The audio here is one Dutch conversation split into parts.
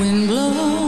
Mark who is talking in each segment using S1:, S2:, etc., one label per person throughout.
S1: wind blows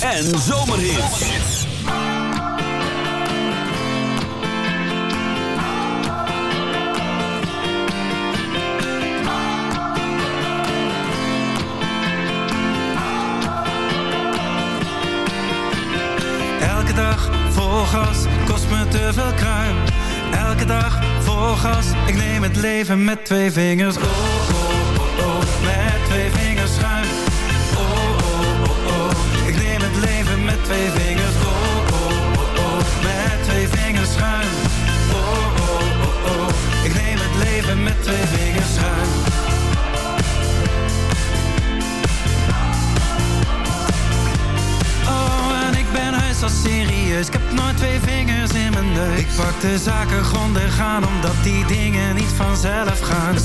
S1: en zomerhits.
S2: Elke dag vol gas, kost me te veel kruim. Elke dag vol gas, ik neem het leven met twee vingers.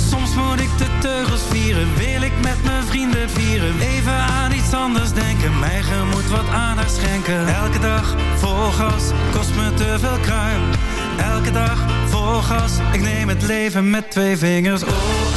S2: Soms moet ik de teugels vieren, wil ik met mijn vrienden vieren. Even aan iets anders denken, mijn gemoed wat aandacht schenken. Elke dag vol gas, kost me te veel kruim. Elke dag vol gas, ik neem het leven met twee vingers. Oh,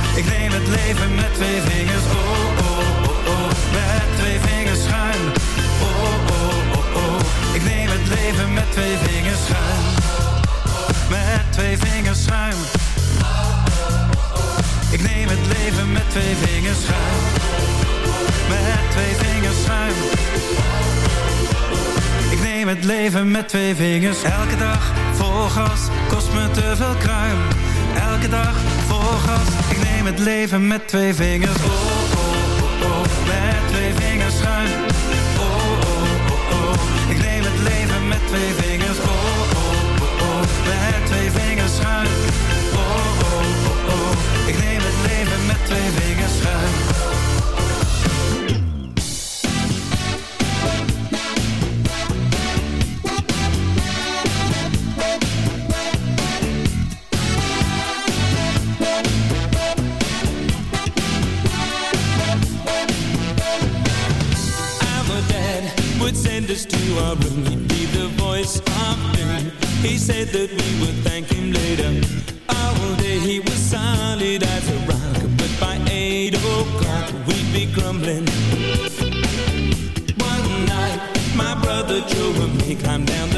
S2: ik neem het leven met twee vingers, oh oh oh oh. Met twee vingers schuin, oh oh oh oh. Ik neem het leven met twee vingers schuin. Met twee vingers schuin. Ik neem het leven met twee vingers schuin. Met twee vingers schuin. Elke dag vol gas, kost me te veel kruim. Elke dag vol gas, ik neem het leven met twee vingers. Oh, oh, oh, oh, met twee vingers schuin. Oh, oh, oh, oh, ik neem het leven met twee vingers.
S1: Room He'd be the voice of doom He said that we would thank him later. All day he was solid as a rock But by eight o'clock we'd be grumbling. One night my brother Joe and me climbed down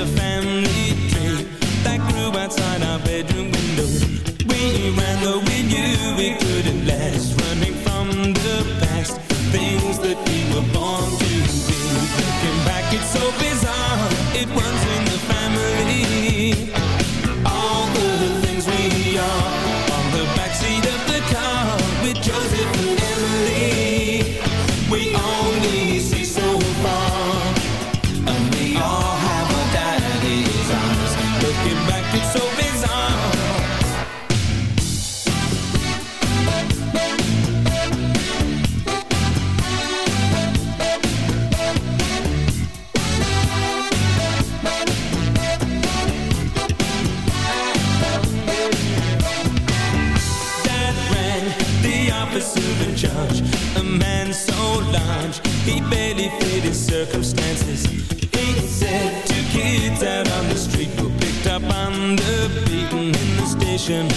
S1: circumstances. He said two kids out on the street were picked up on the beaten in the station.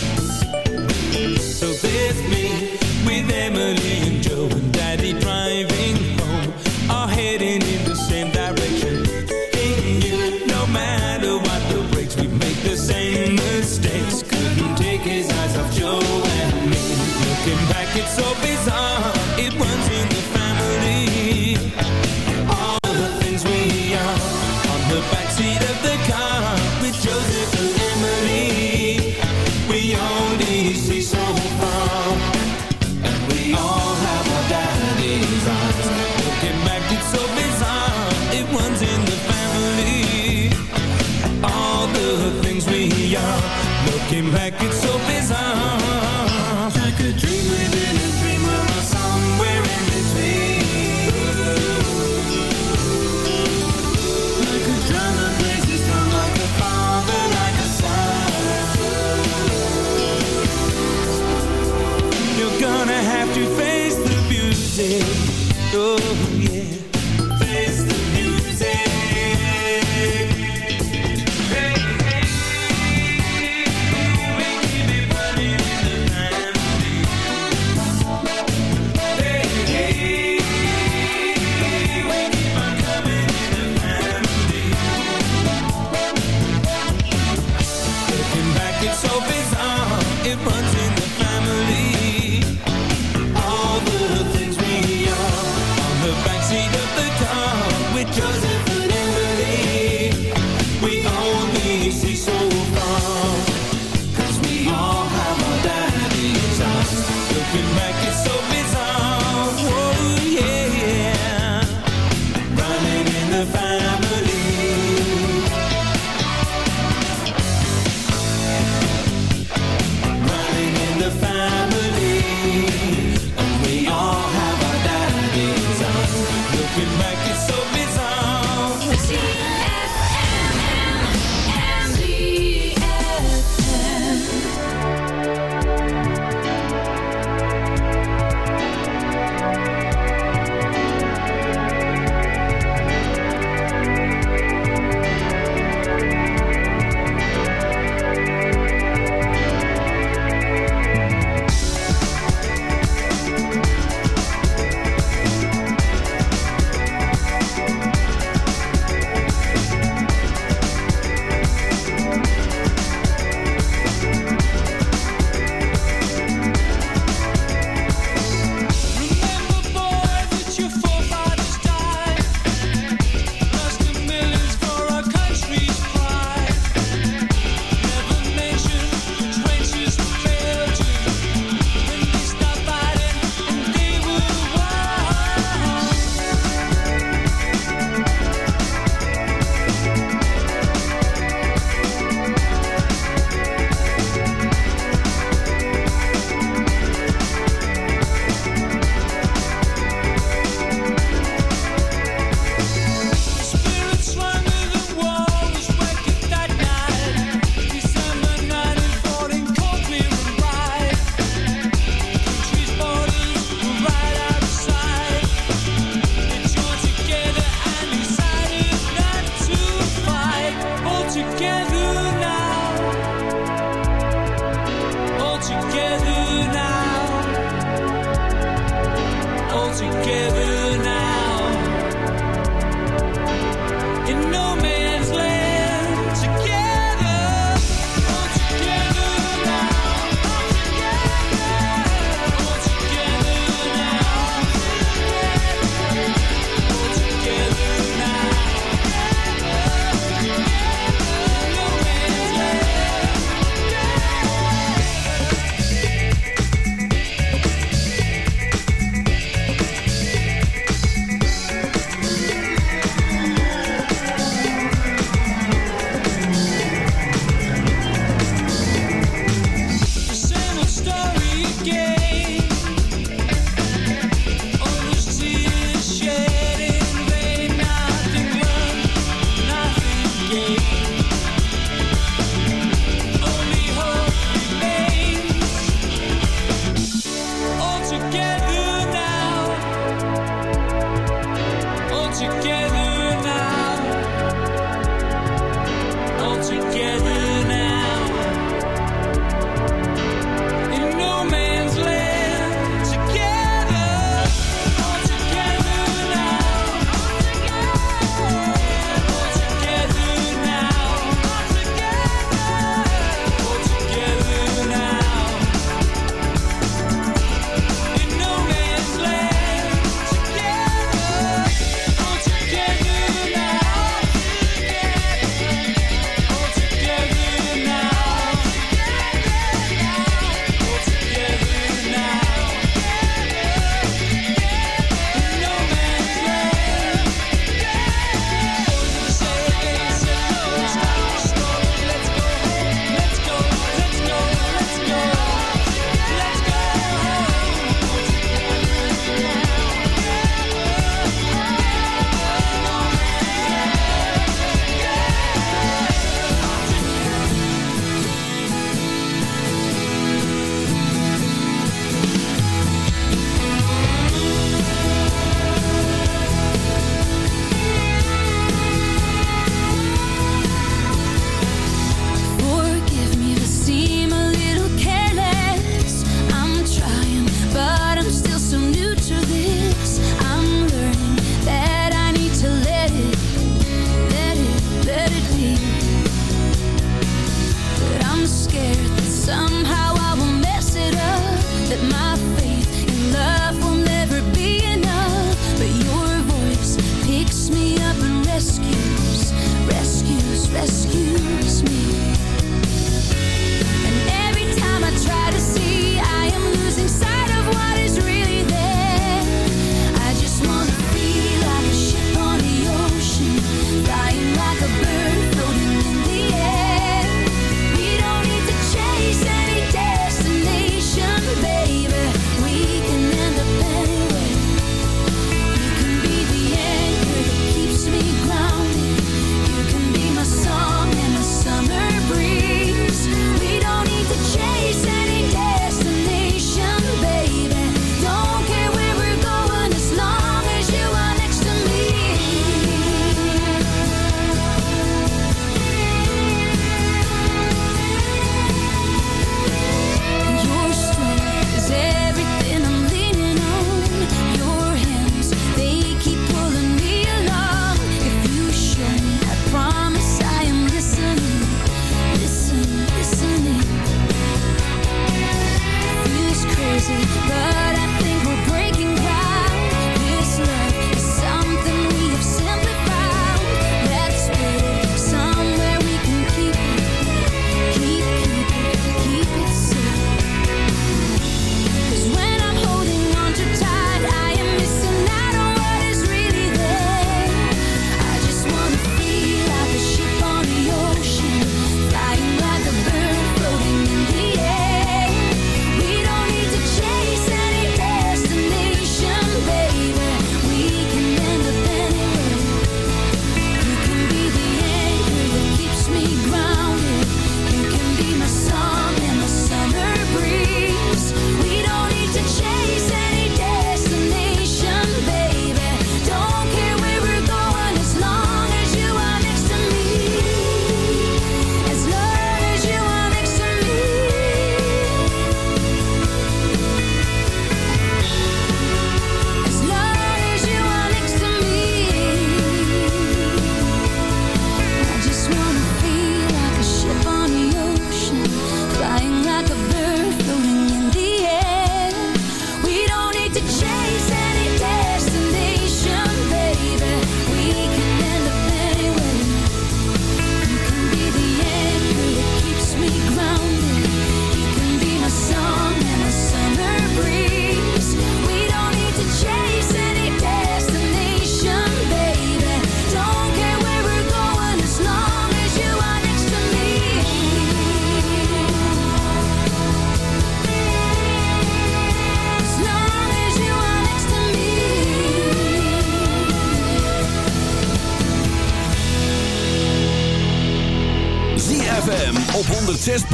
S1: So there's me with Emily and Joe and Daddy so big.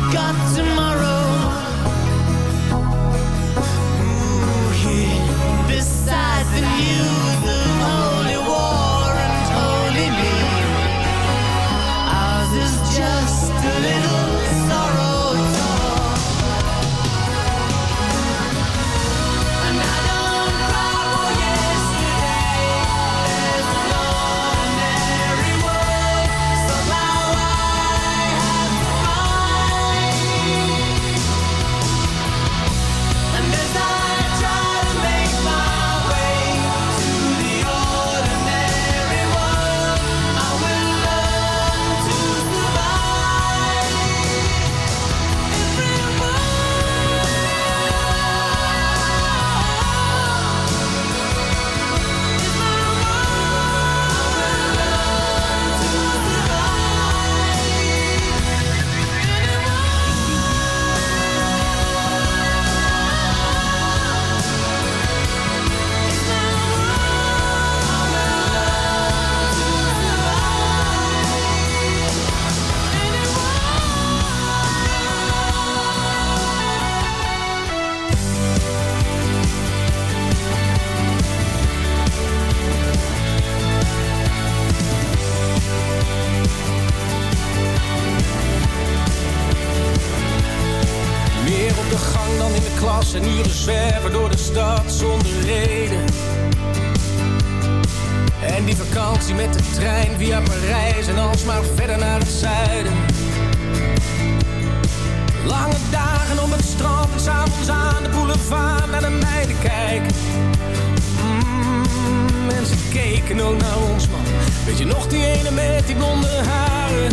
S1: forgot tomorrow. reizen alsmaar verder naar het zuiden. Lange dagen op het strand en s'avonds aan de boulevard naar de meiden kijken. Mm, en ze keken ook naar ons man. Weet je nog die ene met die blonde haren?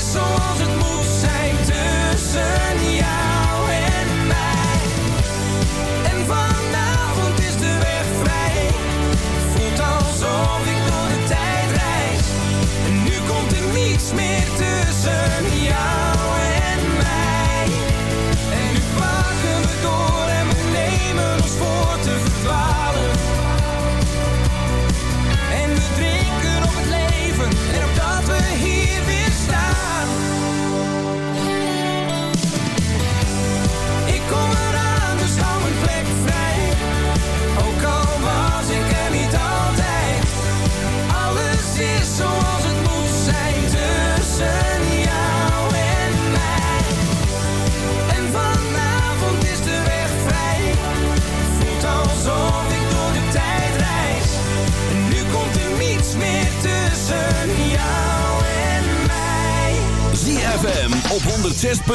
S1: Zoals het moest zijn tussen jou en mij. En vanavond is de weg vrij. Voelt alsof ik door
S3: de tijd reis. En nu komt er niets meer tussen jou.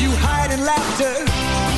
S4: You
S3: hide in laughter.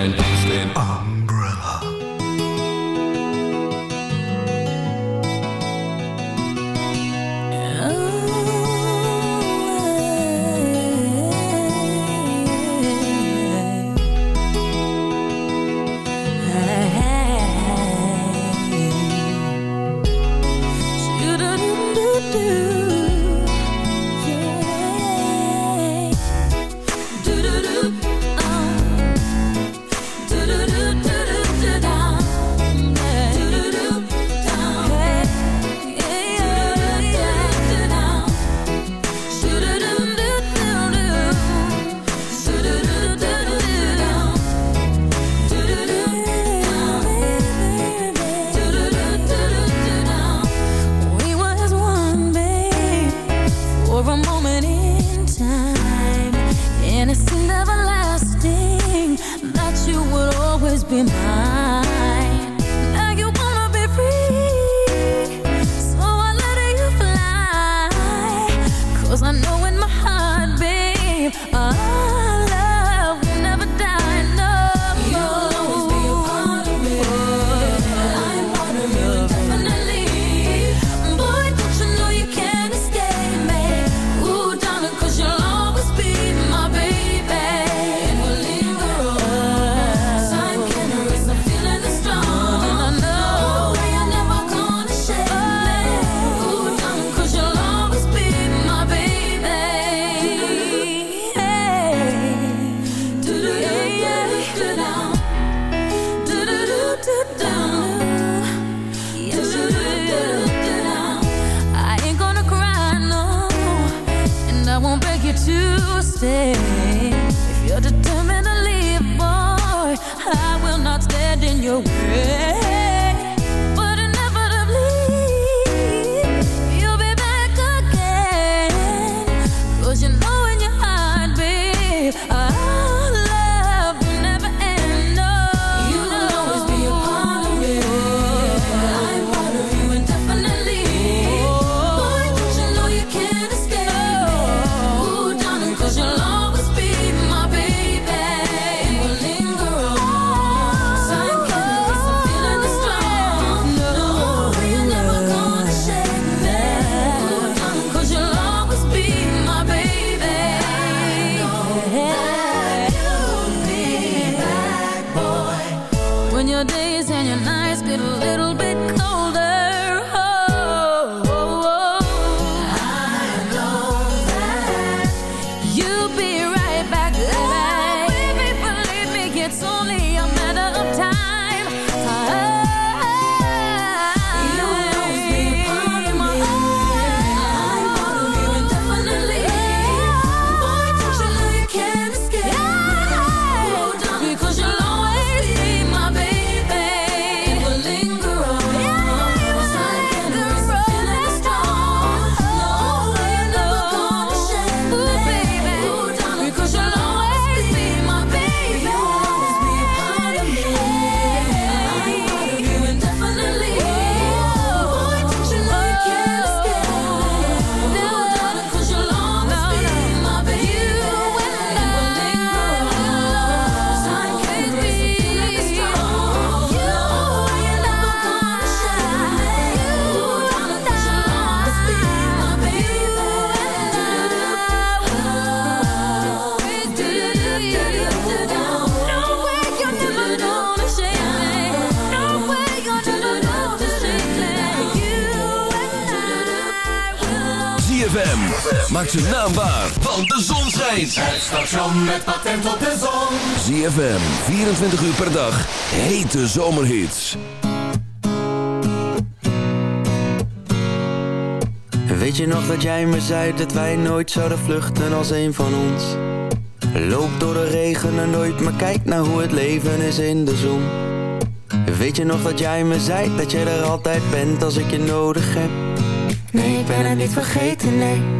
S3: then Maak ze naambaar, want de zon schijnt.
S4: Het station met patent op de zon.
S3: ZFM, 24 uur per dag. Hete zomerhits.
S5: Weet je nog dat jij me zei dat wij nooit zouden vluchten als een van ons? Loop door de regen en nooit, maar kijk naar hoe het leven is in de zon. Weet je nog dat jij me zei dat je er altijd bent als ik je nodig heb? Nee, ik ben het niet vergeten, nee.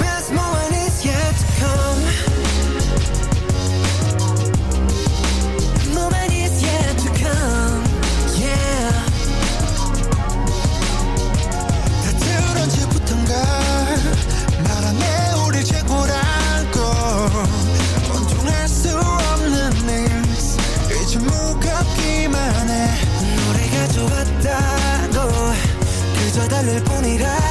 S6: 곁을 뿐이라